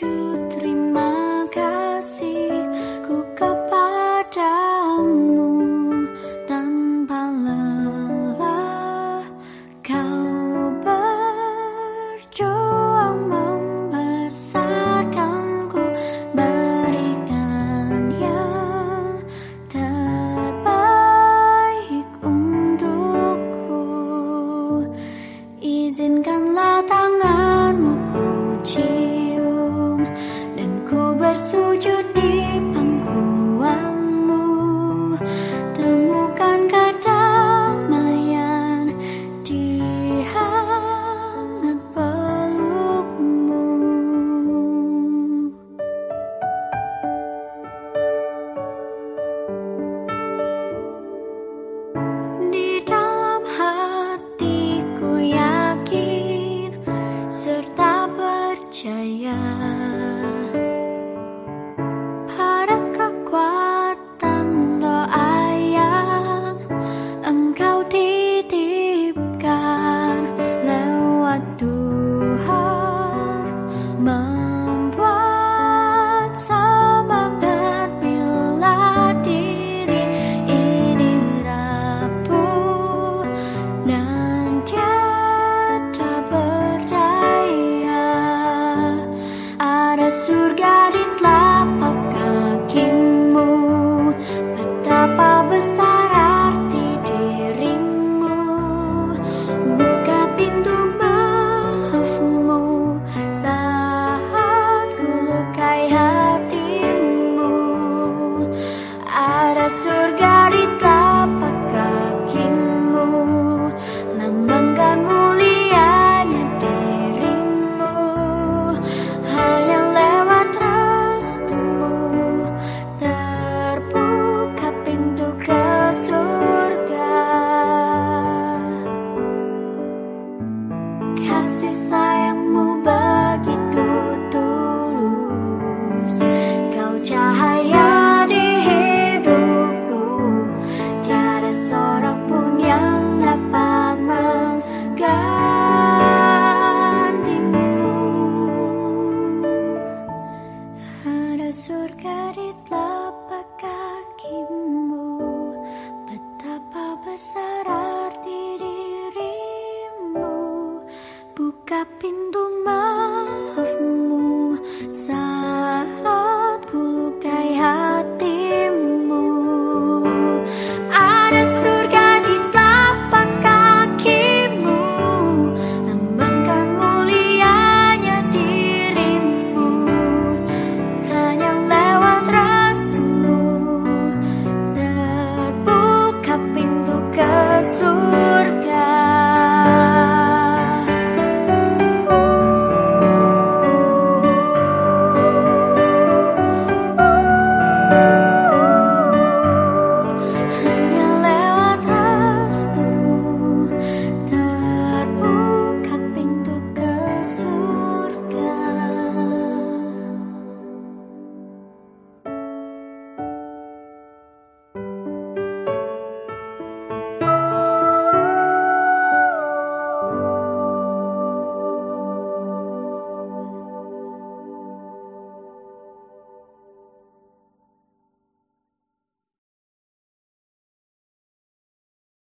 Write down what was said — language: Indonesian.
you bersujud di panggilan kasih sayangmu begitu tulus. Kau cahaya di hidupku. Tiada seorang pun yang dapat menggantimu. Ada surga di telapak kakimu. Betapa besar പിന്തു